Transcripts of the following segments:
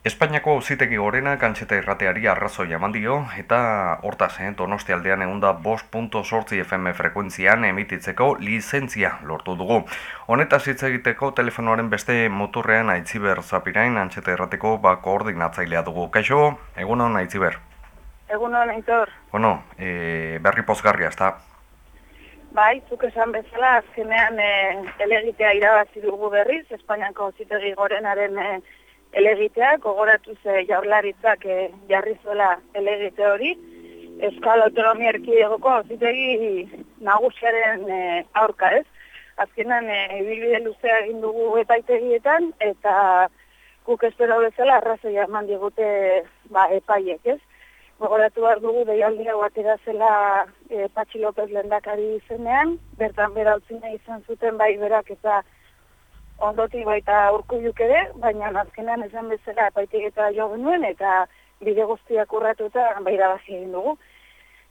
Espainiako auzitegi gorena kantxeta irrateari arrazoi eman dio eta hortaz, eh, donosti aldean egun da sortzi FM frekuentzian emititzeko lizentzia lortu dugu. Honetaz hitz egiteko telefonoaren beste motorrean aitziber zapirain antxeta irrateko ba koordinatzailea dugu. Kaixo, egunon aitziber? Egunon, aitor. Bueno, e, berri pozgarria, ez da? Bai, zuk esan bezala, azkenean e, elegitea irabazi dugu berriz, Espainiako auzitegi gorenaren e, elegitea, gogoratu ze jaurlaritzak e, jarri zuela elegite hori, Euskal Autonomia Erkidegoko zitegi nagusiaren e, aurka ez. Azkenan, e, bilbide luzea egin dugu epaitegietan, eta guk espero bezala arrazoi eman digute ba, epaiek ez. Gogoratu behar dugu deialdia batera zela e, Patxi López lendakari izenean, bertan bera utzina izan zuten bai berak eta ondoti baita urkuiuk ere, baina azkenean esan bezala epaitik eta jo genuen eta bide guztiak urratuta bai da egin dugu.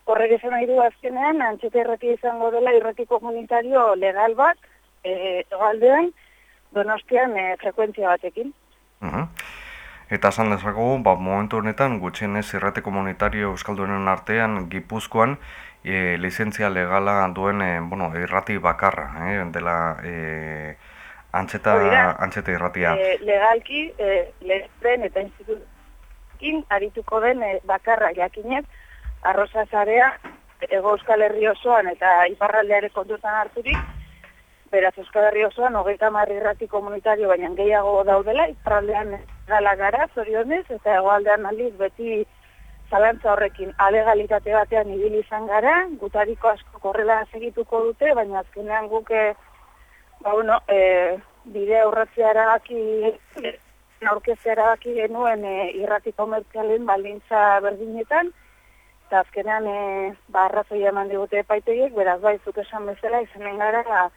Horrek esan nahi du azkenean, antxete errati izango dela irrati komunitario legal bat, e, egaldean, donostian e, frekuentzia batekin. Uh Eta esan dezago, ba, momentu honetan, gutxienez irrati komunitario euskalduenen artean, gipuzkoan, e, lizentzia legala duen e, bueno, irrati bakarra, eh, dela... E, Antxeta, antxeta irratia. E, legalki, e, lehen eta institutkin arituko den e, bakarra jakinez, arroza zarea, ego euskal herri osoan eta iparraldeare kontutan harturik, beraz euskal herri osoan, hogeita marri irrati komunitario baina gehiago daudela, iparraldean gala gara, zorionez, eta egoaldean aliz beti zalantza horrekin alegalitate batean ibili izan gara, gutariko asko korrela segituko dute, baina azkenean guke ba, bueno, e, bide aurratzea erabaki, aurkezea erabaki genuen e, irrati komertzialen baldintza berdinetan, eta azkenean e, ba, arrazoi eman digute epaitegiek, beraz bai, zuk esan bezala, izanen gara,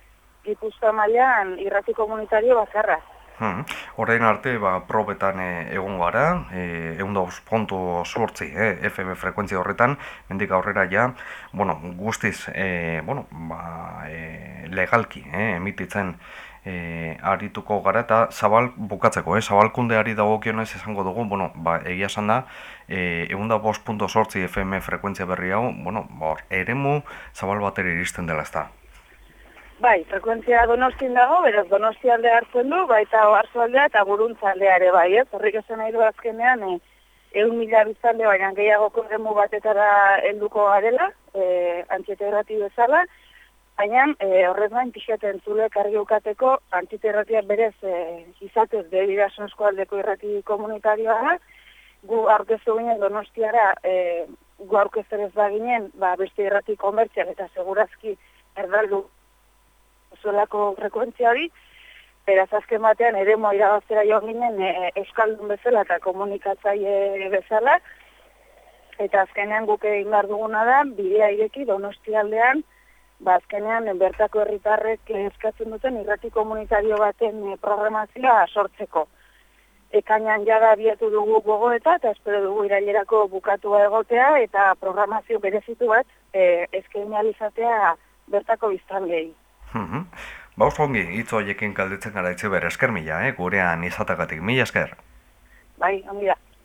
Gipuzkoa mailan irrati komunitario bakarra. Hmm. Horrein arte, ba, probetan e, egon gara, e, egun dauz pontu sortzi, e, FM frekuentzia horretan, mendik aurrera ja, bueno, guztiz, e, bueno, ba, e, legalki, e, emititzen e, arituko gara, eta zabal bukatzeko, e, zabalkundeari dago kionez esango dugu, bueno, ba, egia esan da, e, egun da sortzi FM frekuentzia berri hau, bueno, ba, eremu zabal bateri iristen dela ez da. Bai, frekuentzia donostin dago, beraz donosti alde hartzen du, baita oarzo aldea eta guruntza aldea ere bai, ez? Horrik esan nahi du azkenean, e, egun mila biztalde baina gehiago korremu batetara helduko garela, e, antxete errati bezala, baina e, horrez gain pixaten zule karri ukateko antxete erratia berez e, izatez behira sonsko aldeko errati komunitarioa da, gu aurkeztu ginen donostiara, e, gu aurkezterez da ginen, ba, beste errati komertziak eta segurazki erdaldu zuelako frekuentzia hori, beraz azken batean ere moa irabaztera jo ginen e, euskaldun bezala eta komunikatzaile bezala, eta azkenean guk egin behar duguna da, bidea ireki donostialdean, ba azkenean bertako herritarrek eskatzen duten irrati komunitario baten e, programazioa sortzeko. Ekainan jada bietu dugu gogoeta eta espero dugu irailerako bukatua egotea eta programazio berezitu bat e, eskenializatea bertako biztan gehi. Mhm. Ba, oso ongi, hitz horiekin kalditzen gara itzi ber, esker mila, eh? gurean izatagatik, mila esker. Bai, ongi da.